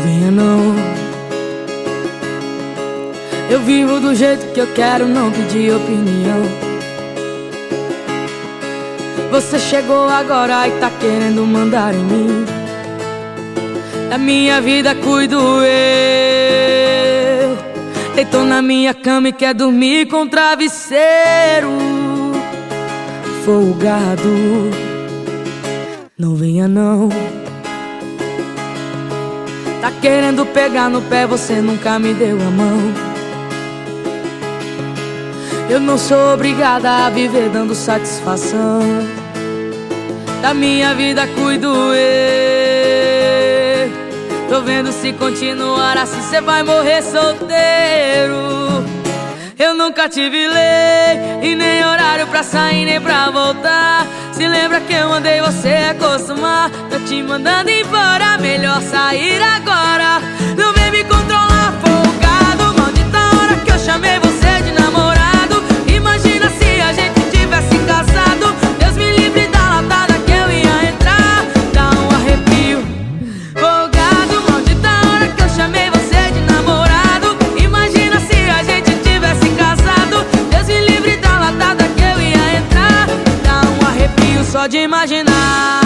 venha não. Eu vivo do jeito que eu quero, não pedir opinião. Você chegou agora e tá querendo mandar em mim. Da minha vida cuido eu. Deitou na minha cama e quer dormir com travesseiro. Folgado, não venha não. Tá querendo pegar no pé, você nunca me deu a mão. Eu não sou obrigada a viver dando satisfação. Da minha vida cuido eu. Tô vendo se continuar assim, cê vai morrer solteiro. Eu nunca tive lei e nem horário pra sair nem pra voltar. Lembra que eu mandei você acostumar? Tô te mandando embora, melhor sair agora. Não vem me controlar, folgado. Maldita hora que eu chamei você só de imaginar.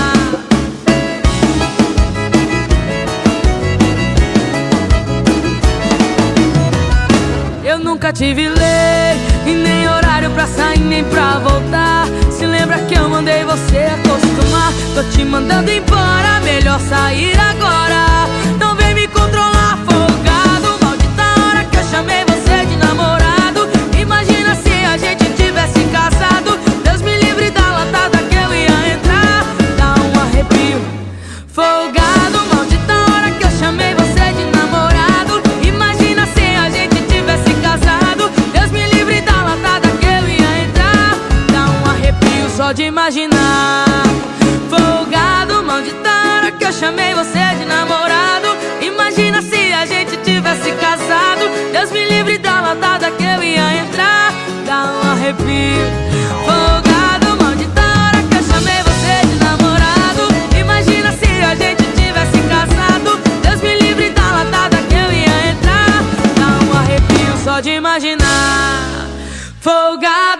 Eu nunca tive lei e nem horário pra sair nem pra voltar. Se lembra que eu mandei você acostumar? Tô te mandando embora, melhor sair agora. pode imaginar. Folgado, mão de tara Que eu chamei você de namorado. Imagina se a gente tivesse casado. Deus me livre da latada que eu ia entrar. Dá um arrepio. Folgado, mão de tara Que eu chamei você de namorado. Imagina se a gente tivesse casado. Deus me livre da latada que eu ia entrar. Dá um arrepio só de imaginar. Folgado